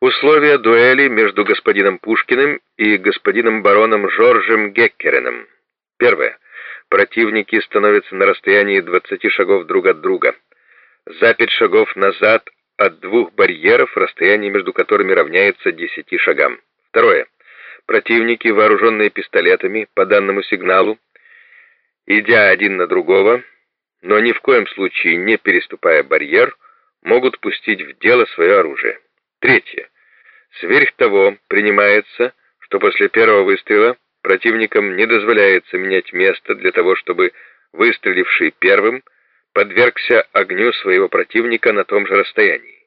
Условия дуэли между господином Пушкиным и господином бароном Жоржем Геккереном. Первое. Противники становятся на расстоянии 20 шагов друг от друга. За 5 шагов назад от двух барьеров, расстояние между которыми равняется 10 шагам. Второе. Противники, вооруженные пистолетами, по данному сигналу, идя один на другого, но ни в коем случае не переступая барьер, могут пустить в дело свое оружие. Третье. Сверх того, принимается, что после первого выстрела противникам не дозволяется менять место для того, чтобы выстреливший первым подвергся огню своего противника на том же расстоянии.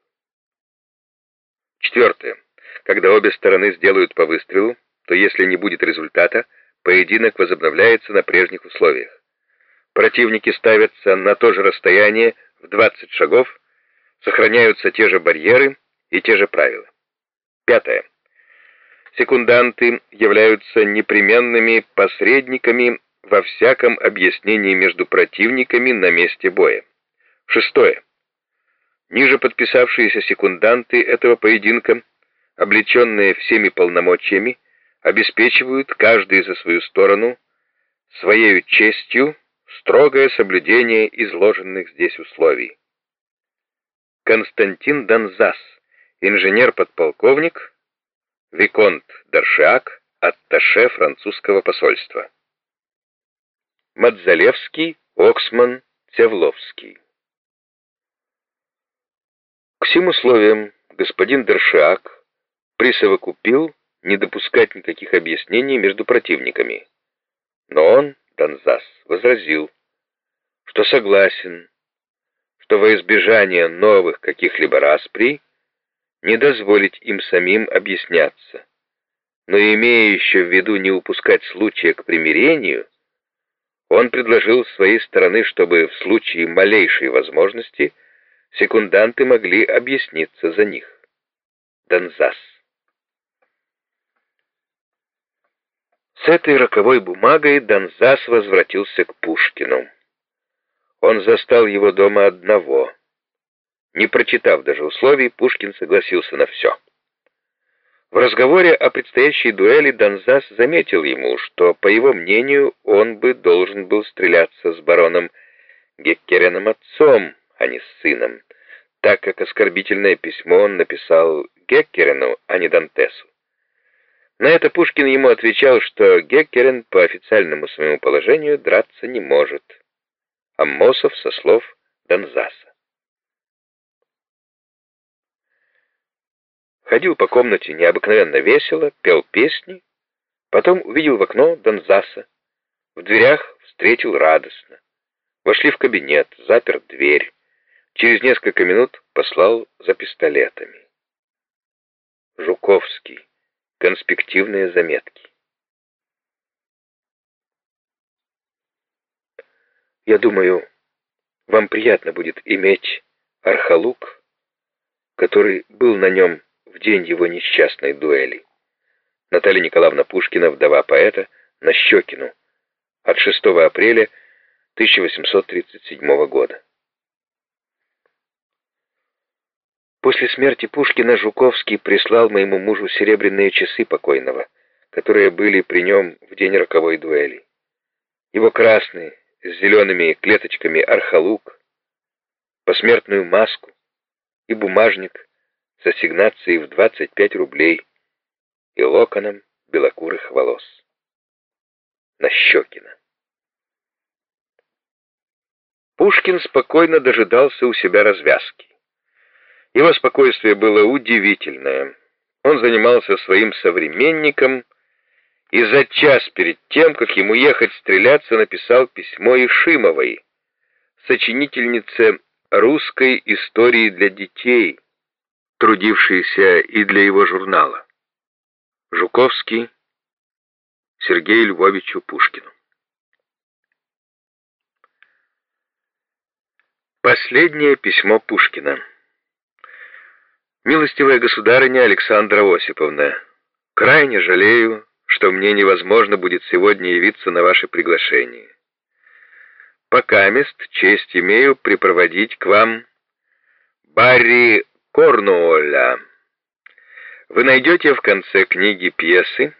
Четвертое. Когда обе стороны сделают по выстрелу, то если не будет результата, поединок возобновляется на прежних условиях. Противники ставятся на то же расстояние в 20 шагов, сохраняются те же барьеры и те же правила. Пятое. Секунданты являются непременными посредниками во всяком объяснении между противниками на месте боя. Шестое. Ниже подписавшиеся секунданты этого поединка, облеченные всеми полномочиями, обеспечивают каждый за свою сторону своей честью строгое соблюдение изложенных здесь условий. Константин Донзас инженер-подполковник, Виконт Даршиак, атташе французского посольства. Мадзалевский, Оксман, Цевловский. К всем условиям господин Даршиак присовокупил не допускать никаких объяснений между противниками. Но он, Донзас, возразил, что согласен, что во избежание новых каких-либо расприй не дозволить им самим объясняться. Но имея еще в виду не упускать случая к примирению, он предложил с своей стороны, чтобы в случае малейшей возможности секунданты могли объясниться за них. Донзас. С этой роковой бумагой Донзас возвратился к Пушкину. Он застал его дома одного — не прочитав даже условий, Пушкин согласился на все. В разговоре о предстоящей дуэли Донзас заметил ему, что, по его мнению, он бы должен был стреляться с бароном Геккереном отцом, а не с сыном, так как оскорбительное письмо он написал Геккерену, а не Дантесу. На это Пушкин ему отвечал, что Геккерен по официальному своему положению драться не может. Аммосов со слов Донзаса. Ходил по комнате необыкновенно весело, пел песни, потом увидел в окно Донзаса, в дверях встретил радостно. Вошли в кабинет, запер дверь, через несколько минут послал за пистолетами. Жуковский. Конспективные заметки. Я думаю, вам приятно будет иметь архалук, который был на нем день его несчастной дуэли. Наталья Николаевна Пушкина, вдова поэта, на Щекину, от 6 апреля 1837 года. После смерти Пушкина Жуковский прислал моему мужу серебряные часы покойного, которые были при нем в день роковой дуэли. Его красный, с зелеными клеточками архалук, посмертную маску и бумажник с ассигнацией в 25 рублей и локоном белокурых волос. Нащекина. Пушкин спокойно дожидался у себя развязки. Его спокойствие было удивительное. Он занимался своим современником и за час перед тем, как ему ехать стреляться, написал письмо Ишимовой, сочинительнице русской истории для детей, трудившийся и для его журнала. Жуковский Сергею Львовичу Пушкину. Последнее письмо Пушкина. Милостивая государыня Александра Осиповна, крайне жалею, что мне невозможно будет сегодня явиться на ваше приглашение. Пока мест честь имею припроводить к вам Барри Корнуолля. Вы найдете в конце книги пьесы